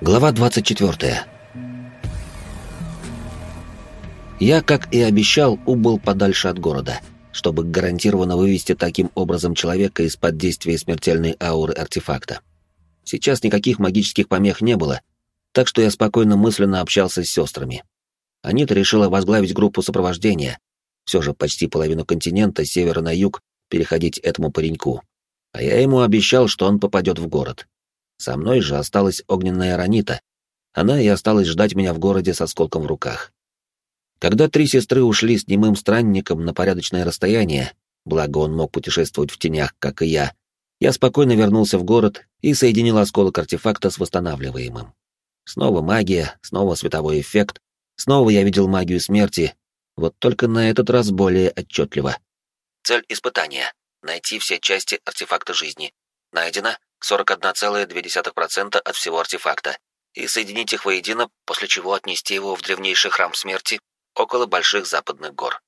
Глава 24. Я, как и обещал, убыл подальше от города, чтобы гарантированно вывести таким образом человека из-под действия смертельной ауры артефакта. Сейчас никаких магических помех не было, так что я спокойно мысленно общался с сестрами. Анита решила возглавить группу сопровождения, все же почти половину континента с севера на юг переходить этому пареньку. А я ему обещал, что он попадет в город. Со мной же осталась огненная Ранита. Она и осталась ждать меня в городе со сколком в руках. Когда три сестры ушли с немым странником на порядочное расстояние, благо он мог путешествовать в тенях, как и я, я спокойно вернулся в город и соединил осколок артефакта с восстанавливаемым. Снова магия, снова световой эффект, снова я видел магию смерти, вот только на этот раз более отчетливо. Цель испытания — найти все части артефакта жизни. Найдено 41,2% от всего артефакта. И соединить их воедино, после чего отнести его в древнейший храм смерти около больших западных гор.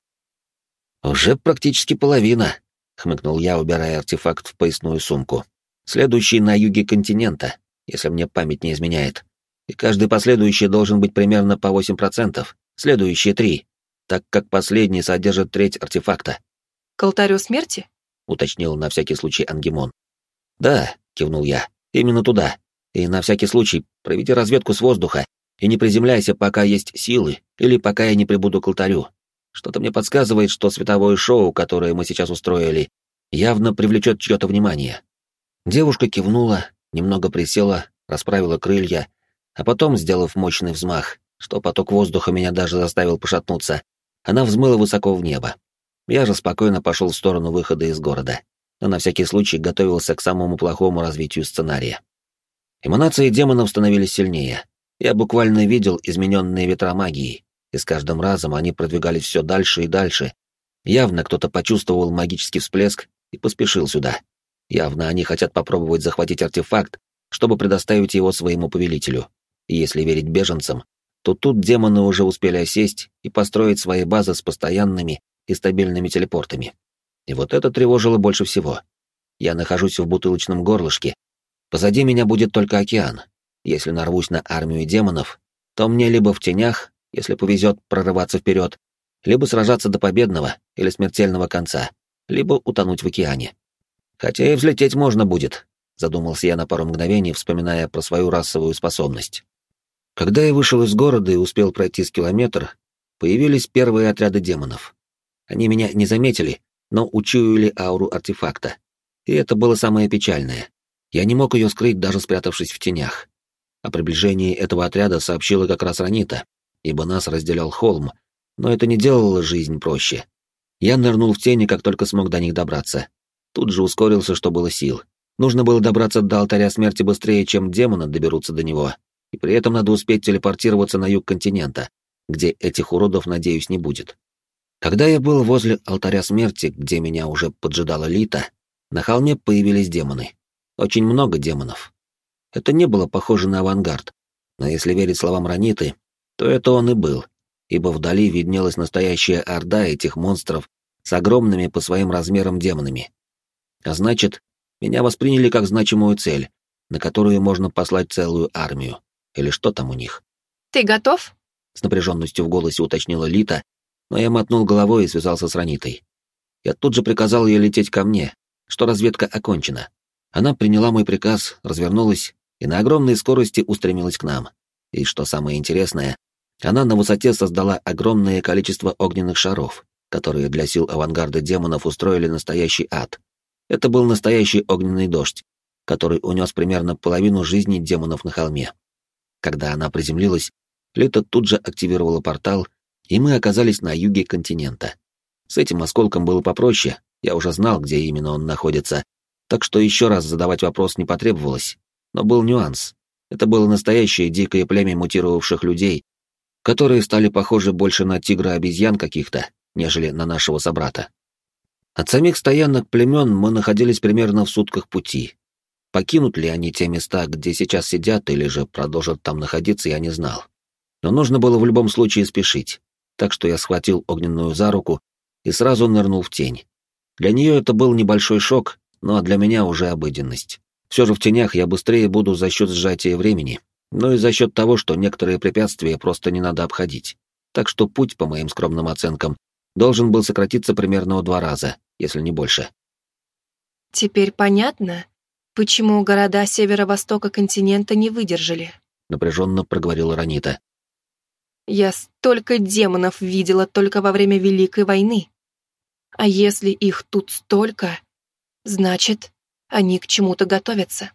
«Уже практически половина», — хмыкнул я, убирая артефакт в поясную сумку. «Следующий на юге континента, если мне память не изменяет. И каждый последующий должен быть примерно по 8%, следующие три, так как последний содержит треть артефакта. «К алтарю смерти?» — уточнил на всякий случай Ангемон. «Да», — кивнул я, — «именно туда. И на всякий случай проведи разведку с воздуха и не приземляйся, пока есть силы, или пока я не прибуду к алтарю. Что-то мне подсказывает, что световое шоу, которое мы сейчас устроили, явно привлечет чье-то внимание». Девушка кивнула, немного присела, расправила крылья, а потом, сделав мощный взмах, что поток воздуха меня даже заставил пошатнуться, она взмыла высоко в небо. Я же спокойно пошел в сторону выхода из города, но на всякий случай готовился к самому плохому развитию сценария. Эманации демонов становились сильнее. Я буквально видел измененные ветра магии, и с каждым разом они продвигались все дальше и дальше. Явно кто-то почувствовал магический всплеск и поспешил сюда. Явно они хотят попробовать захватить артефакт, чтобы предоставить его своему повелителю. И если верить беженцам, то тут демоны уже успели осесть и построить свои базы с постоянными и стабильными телепортами. И вот это тревожило больше всего. Я нахожусь в бутылочном горлышке. Позади меня будет только океан. Если нарвусь на армию демонов, то мне либо в тенях, если повезет прорываться вперед, либо сражаться до победного или смертельного конца, либо утонуть в океане. Хотя и взлететь можно будет, задумался я на пару мгновений, вспоминая про свою расовую способность. Когда я вышел из города и успел пройти с километр, появились первые отряды демонов. Они меня не заметили, но учуяли ауру артефакта. И это было самое печальное. Я не мог ее скрыть, даже спрятавшись в тенях. О приближении этого отряда сообщила как раз Ранита, ибо нас разделял холм, но это не делало жизнь проще. Я нырнул в тени, как только смог до них добраться. Тут же ускорился, что было сил. Нужно было добраться до алтаря смерти быстрее, чем демоны доберутся до него, и при этом надо успеть телепортироваться на юг континента, где этих уродов, надеюсь, не будет. Когда я был возле алтаря смерти, где меня уже поджидала Лита, на холме появились демоны. Очень много демонов. Это не было похоже на авангард, но если верить словам Раниты, то это он и был, ибо вдали виднелась настоящая орда этих монстров с огромными по своим размерам демонами. А значит, меня восприняли как значимую цель, на которую можно послать целую армию. Или что там у них? «Ты готов?» — с напряженностью в голосе уточнила Лита, но я мотнул головой и связался с Ранитой. Я тут же приказал ей лететь ко мне, что разведка окончена. Она приняла мой приказ, развернулась и на огромной скорости устремилась к нам. И что самое интересное, она на высоте создала огромное количество огненных шаров, которые для сил авангарда демонов устроили настоящий ад. Это был настоящий огненный дождь, который унес примерно половину жизни демонов на холме. Когда она приземлилась, Лита тут же активировала портал и мы оказались на юге континента. С этим осколком было попроще, я уже знал, где именно он находится, так что еще раз задавать вопрос не потребовалось. Но был нюанс. Это было настоящее дикое племя мутировавших людей, которые стали похожи больше на тигра-обезьян каких-то, нежели на нашего собрата. От самих стоянок племен мы находились примерно в сутках пути. Покинут ли они те места, где сейчас сидят, или же продолжат там находиться, я не знал. Но нужно было в любом случае спешить так что я схватил огненную за руку и сразу нырнул в тень. Для нее это был небольшой шок, но для меня уже обыденность. Все же в тенях я быстрее буду за счет сжатия времени, но и за счет того, что некоторые препятствия просто не надо обходить. Так что путь, по моим скромным оценкам, должен был сократиться примерно в два раза, если не больше. Теперь понятно, почему города северо-востока континента не выдержали. Напряженно проговорила Ранита. Я столько демонов видела только во время Великой войны. А если их тут столько, значит, они к чему-то готовятся.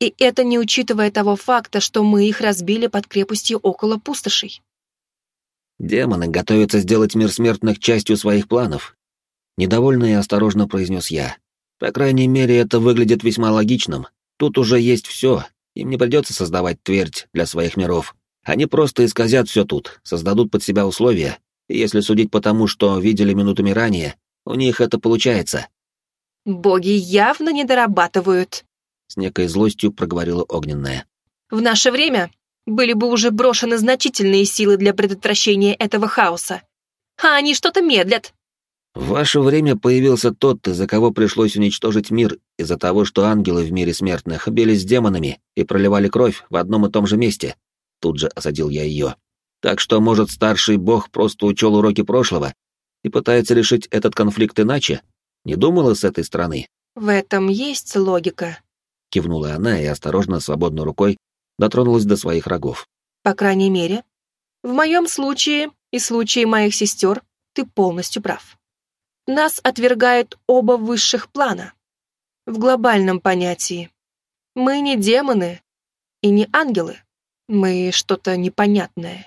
И это не учитывая того факта, что мы их разбили под крепостью около пустошей. Демоны готовятся сделать мир смертных частью своих планов. Недовольно и осторожно произнес я. По крайней мере, это выглядит весьма логичным. Тут уже есть все, им не придется создавать твердь для своих миров. Они просто исказят все тут, создадут под себя условия, и если судить по тому, что видели минутами ранее, у них это получается. «Боги явно не дорабатывают», — с некой злостью проговорила Огненная. «В наше время были бы уже брошены значительные силы для предотвращения этого хаоса. А они что-то медлят». «В ваше время появился тот, из-за кого пришлось уничтожить мир, из-за того, что ангелы в мире смертных бились с демонами и проливали кровь в одном и том же месте», — тут же осадил я ее. «Так что, может, старший бог просто учел уроки прошлого и пытается решить этот конфликт иначе?» Не думала с этой стороны. В этом есть логика. Кивнула она и осторожно, свободной рукой, дотронулась до своих рогов. По крайней мере, в моем случае и случае моих сестер ты полностью прав. Нас отвергают оба высших плана. В глобальном понятии. Мы не демоны и не ангелы. Мы что-то непонятное.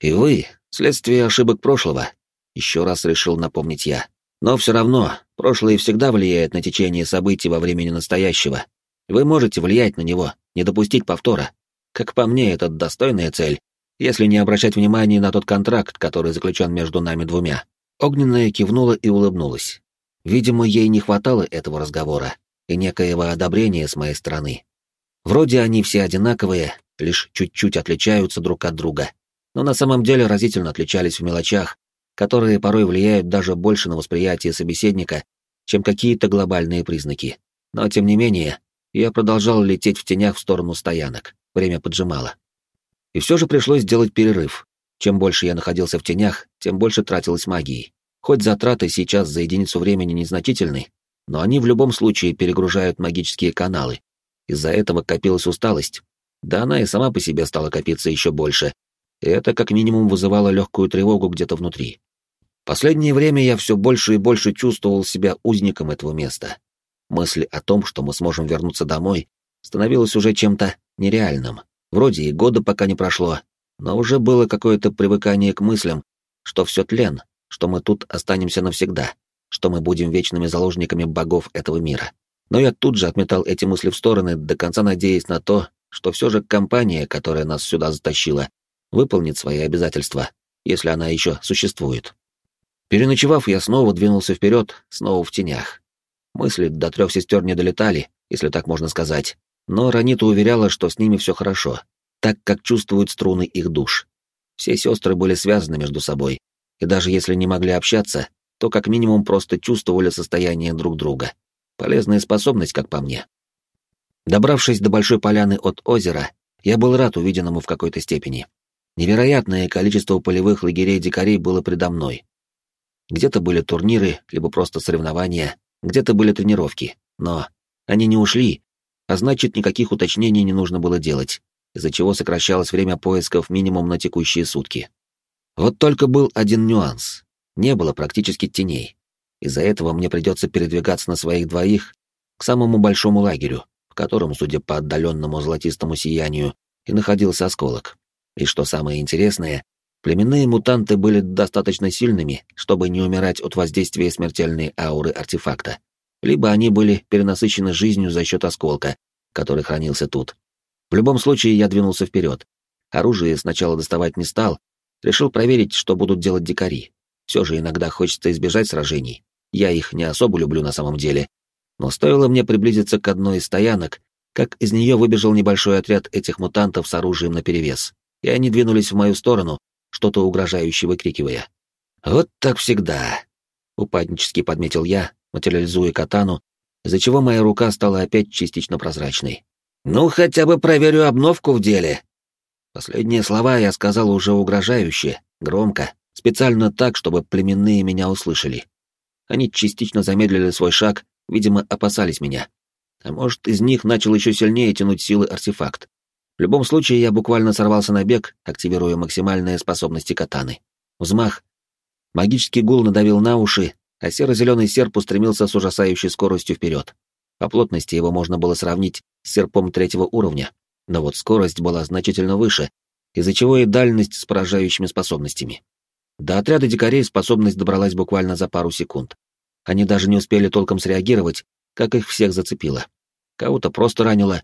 И вы — следствие ошибок прошлого, еще раз решил напомнить я. Но все равно, прошлое всегда влияет на течение событий во времени настоящего. Вы можете влиять на него, не допустить повтора. Как по мне, это достойная цель, если не обращать внимания на тот контракт, который заключен между нами двумя. Огненная кивнула и улыбнулась. Видимо, ей не хватало этого разговора и некоего одобрения с моей стороны. Вроде они все одинаковые, лишь чуть-чуть отличаются друг от друга, но на самом деле разительно отличались в мелочах, которые порой влияют даже больше на восприятие собеседника, чем какие-то глобальные признаки. Но, тем не менее, я продолжал лететь в тенях в сторону стоянок. Время поджимало. И все же пришлось сделать перерыв. Чем больше я находился в тенях, тем больше тратилось магии. Хоть затраты сейчас за единицу времени незначительны, но они в любом случае перегружают магические каналы. Из-за этого копилась усталость. Да она и сама по себе стала копиться еще больше. И это как минимум вызывало легкую тревогу где-то внутри. Последнее время я все больше и больше чувствовал себя узником этого места. Мысль о том, что мы сможем вернуться домой, становилась уже чем-то нереальным. Вроде и года пока не прошло, но уже было какое-то привыкание к мыслям, что все тлен, что мы тут останемся навсегда, что мы будем вечными заложниками богов этого мира. Но я тут же отметал эти мысли в стороны, до конца надеясь на то, что все же компания, которая нас сюда затащила, выполнит свои обязательства, если она еще существует. Переночевав, я снова двинулся вперед, снова в тенях. Мысли до трех сестер не долетали, если так можно сказать, но Ранита уверяла, что с ними все хорошо, так как чувствуют струны их душ. Все сестры были связаны между собой, и даже если не могли общаться, то как минимум просто чувствовали состояние друг друга. Полезная способность, как по мне. Добравшись до большой поляны от озера, я был рад увиденному в какой-то степени. Невероятное количество полевых лагерей дикарей было предо мной, где-то были турниры, либо просто соревнования, где-то были тренировки, но они не ушли, а значит, никаких уточнений не нужно было делать, из-за чего сокращалось время поисков минимум на текущие сутки. Вот только был один нюанс. Не было практически теней. Из-за этого мне придется передвигаться на своих двоих к самому большому лагерю, в котором, судя по отдаленному золотистому сиянию, и находился осколок. И что самое интересное, Племенные мутанты были достаточно сильными, чтобы не умирать от воздействия смертельной ауры артефакта. Либо они были перенасыщены жизнью за счет осколка, который хранился тут. В любом случае я двинулся вперед. Оружие сначала доставать не стал, решил проверить, что будут делать дикари. Все же иногда хочется избежать сражений. Я их не особо люблю на самом деле. Но стоило мне приблизиться к одной из стоянок, как из нее выбежал небольшой отряд этих мутантов с оружием наперевес. И они двинулись в мою сторону, что-то угрожающе выкрикивая. «Вот так всегда!» — упаднически подметил я, материализуя катану из-за чего моя рука стала опять частично прозрачной. «Ну, хотя бы проверю обновку в деле!» Последние слова я сказал уже угрожающе, громко, специально так, чтобы племенные меня услышали. Они частично замедлили свой шаг, видимо, опасались меня. А может, из них начал еще сильнее тянуть силы артефакт. В любом случае, я буквально сорвался на бег, активируя максимальные способности катаны. Взмах. Магический гул надавил на уши, а серо-зеленый серп устремился с ужасающей скоростью вперед. По плотности его можно было сравнить с серпом третьего уровня, но вот скорость была значительно выше, из-за чего и дальность с поражающими способностями. До отряда дикарей способность добралась буквально за пару секунд. Они даже не успели толком среагировать, как их всех зацепило. Кого-то просто ранило,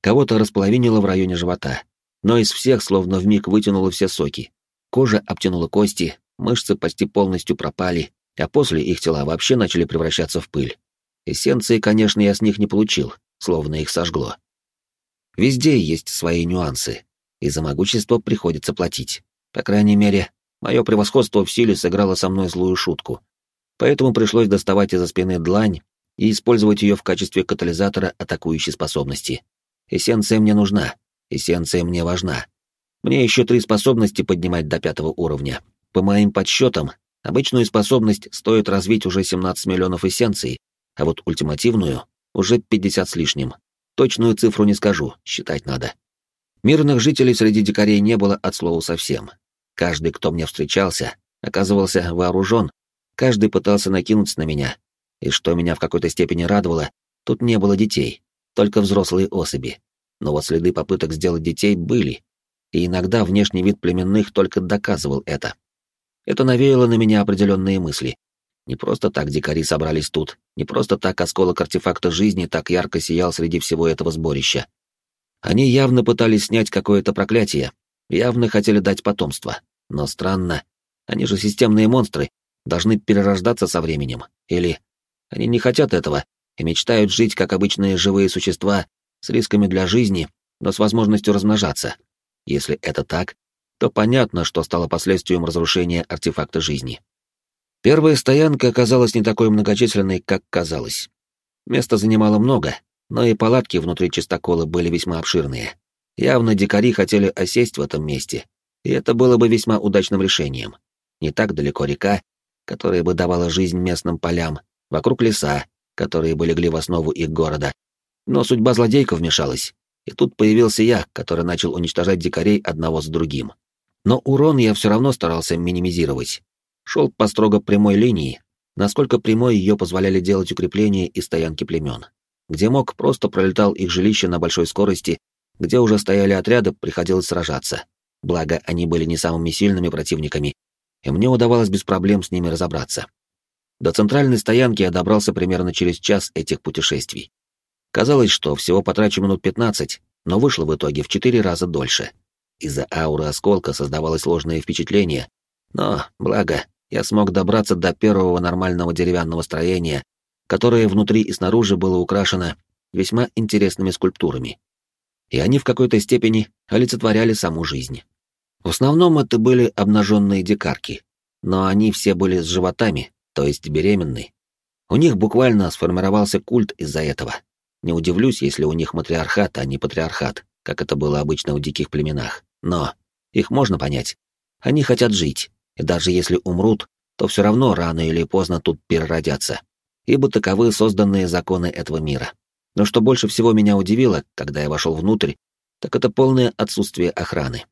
кого-то располовинило в районе живота. Но из всех словно вмиг вытянуло все соки. Кожа обтянула кости, мышцы почти полностью пропали, а после их тела вообще начали превращаться в пыль. Эссенции, конечно, я с них не получил, словно их сожгло. Везде есть свои нюансы, и за могущество приходится платить. По крайней мере, мое превосходство в силе сыграло со мной злую шутку. Поэтому пришлось доставать из-за спины длань и использовать ее в качестве катализатора атакующей способности. Эссенция мне нужна, эссенция мне важна. Мне еще три способности поднимать до пятого уровня. По моим подсчетам, обычную способность стоит развить уже 17 миллионов эссенций, а вот ультимативную — уже 50 с лишним. Точную цифру не скажу, считать надо. Мирных жителей среди дикарей не было от слова совсем. Каждый, кто мне встречался, оказывался вооружен, каждый пытался накинуться на меня, и что меня в какой-то степени радовало, тут не было детей, только взрослые особи. Но вот следы попыток сделать детей были, и иногда внешний вид племенных только доказывал это. Это навеяло на меня определенные мысли. Не просто так дикари собрались тут, не просто так осколок артефакта жизни так ярко сиял среди всего этого сборища. Они явно пытались снять какое-то проклятие, явно хотели дать потомство. Но странно, они же системные монстры, должны перерождаться со временем. Или они не хотят этого и мечтают жить как обычные живые существа с рисками для жизни, но с возможностью размножаться. Если это так, то понятно, что стало последствием разрушения артефакта жизни. Первая стоянка оказалась не такой многочисленной, как казалось. Места занимало много, но и палатки внутри чистокола были весьма обширные. Явно дикари хотели осесть в этом месте, и это было бы весьма удачным решением. Не так далеко река, которая бы давала жизнь местным полям, Вокруг леса, которые бы легли в основу их города. Но судьба злодейка вмешалась, и тут появился я, который начал уничтожать дикарей одного с другим. Но урон я все равно старался минимизировать. Шел по строго прямой линии, насколько прямой ее позволяли делать укрепления и стоянки племен. Где мог, просто пролетал их жилище на большой скорости, где уже стояли отряды, приходилось сражаться. Благо, они были не самыми сильными противниками, и мне удавалось без проблем с ними разобраться. До центральной стоянки я добрался примерно через час этих путешествий. Казалось, что всего потрачу минут 15, но вышло в итоге в четыре раза дольше. Из-за ауры осколка создавалось ложное впечатление, но, благо, я смог добраться до первого нормального деревянного строения, которое внутри и снаружи было украшено весьма интересными скульптурами. И они в какой-то степени олицетворяли саму жизнь. В основном это были обнаженные дикарки, но они все были с животами, то есть беременный. У них буквально сформировался культ из-за этого. Не удивлюсь, если у них матриархат, а не патриархат, как это было обычно в диких племенах. Но их можно понять. Они хотят жить, и даже если умрут, то все равно рано или поздно тут переродятся, ибо таковы созданные законы этого мира. Но что больше всего меня удивило, когда я вошел внутрь, так это полное отсутствие охраны.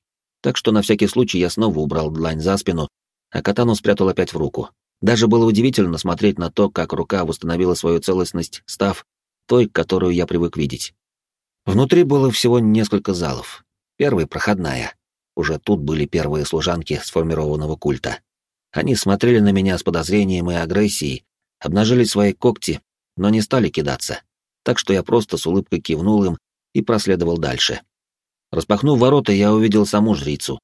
Так что на всякий случай я снова убрал длань за спину, а катану спрятал опять в руку, даже было удивительно смотреть на то, как рука восстановила свою целостность, став той, которую я привык видеть. Внутри было всего несколько залов. Первый — проходная. Уже тут были первые служанки сформированного культа. Они смотрели на меня с подозрением и агрессией, обнажили свои когти, но не стали кидаться. Так что я просто с улыбкой кивнул им и проследовал дальше. Распахнув ворота, я увидел саму жрицу.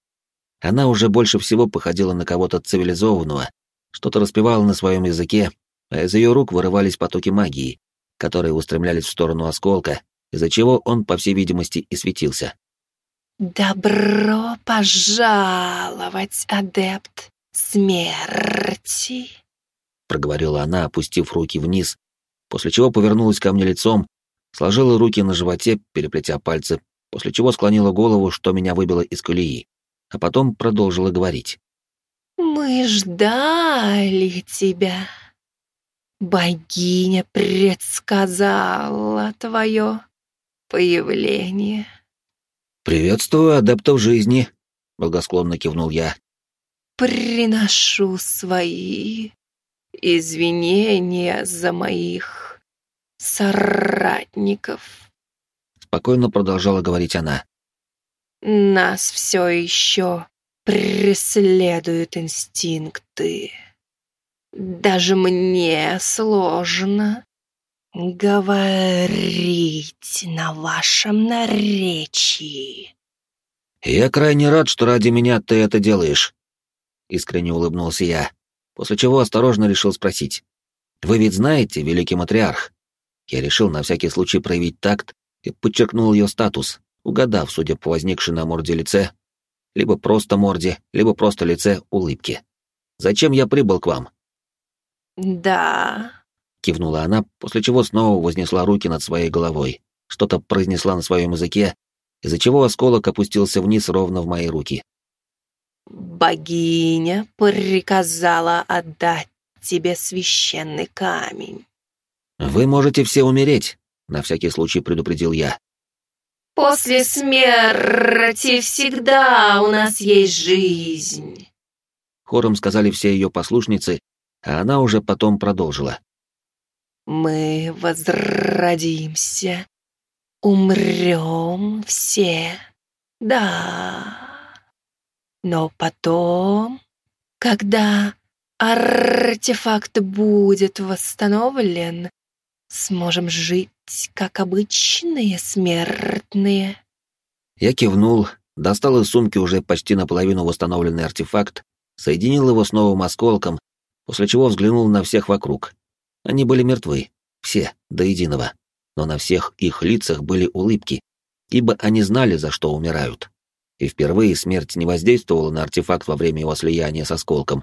Она уже больше всего походила на кого-то цивилизованного, что-то распевала на своем языке, а из ее рук вырывались потоки магии, которые устремлялись в сторону осколка, из-за чего он, по всей видимости, и светился. «Добро пожаловать, адепт смерти!» — проговорила она, опустив руки вниз, после чего повернулась ко мне лицом, сложила руки на животе, переплетя пальцы, после чего склонила голову, что меня выбило из колеи, а потом продолжила говорить. «Мы ждали тебя. Богиня предсказала твое появление». «Приветствую адептов жизни», — благосклонно кивнул я. «Приношу свои извинения за моих соратников», — спокойно продолжала говорить она. «Нас все еще преследуют инстинкты. Даже мне сложно говорить на вашем наречии». «Я крайне рад, что ради меня ты это делаешь», — искренне улыбнулся я, после чего осторожно решил спросить. «Вы ведь знаете, великий матриарх?» Я решил на всякий случай проявить такт и подчеркнул ее статус, угадав, судя по возникшей на морде лице, либо просто морде, либо просто лице улыбки. «Зачем я прибыл к вам?» «Да», — кивнула она, после чего снова вознесла руки над своей головой, что-то произнесла на своем языке, из-за чего осколок опустился вниз ровно в мои руки. «Богиня приказала отдать тебе священный камень». «Вы можете все умереть», — на всякий случай предупредил я. «После смерти всегда у нас есть жизнь», — хором сказали все ее послушницы, а она уже потом продолжила. «Мы возродимся Умрем все, да. Но потом, когда артефакт будет восстановлен, сможем жить, как обычные смертные. Я кивнул, достал из сумки уже почти наполовину восстановленный артефакт, соединил его с новым осколком, после чего взглянул на всех вокруг. Они были мертвы, все, до единого но на всех их лицах были улыбки, ибо они знали, за что умирают. И впервые смерть не воздействовала на артефакт во время его слияния с осколком.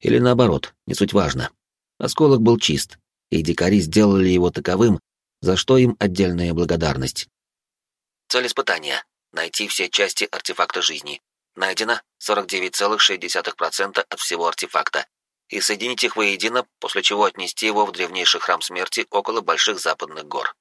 Или наоборот, не суть важно. Осколок был чист, и дикари сделали его таковым, за что им отдельная благодарность. Цель испытания — найти все части артефакта жизни. Найдено 49,6% от всего артефакта. И соединить их воедино, после чего отнести его в древнейший храм смерти около Больших Западных гор.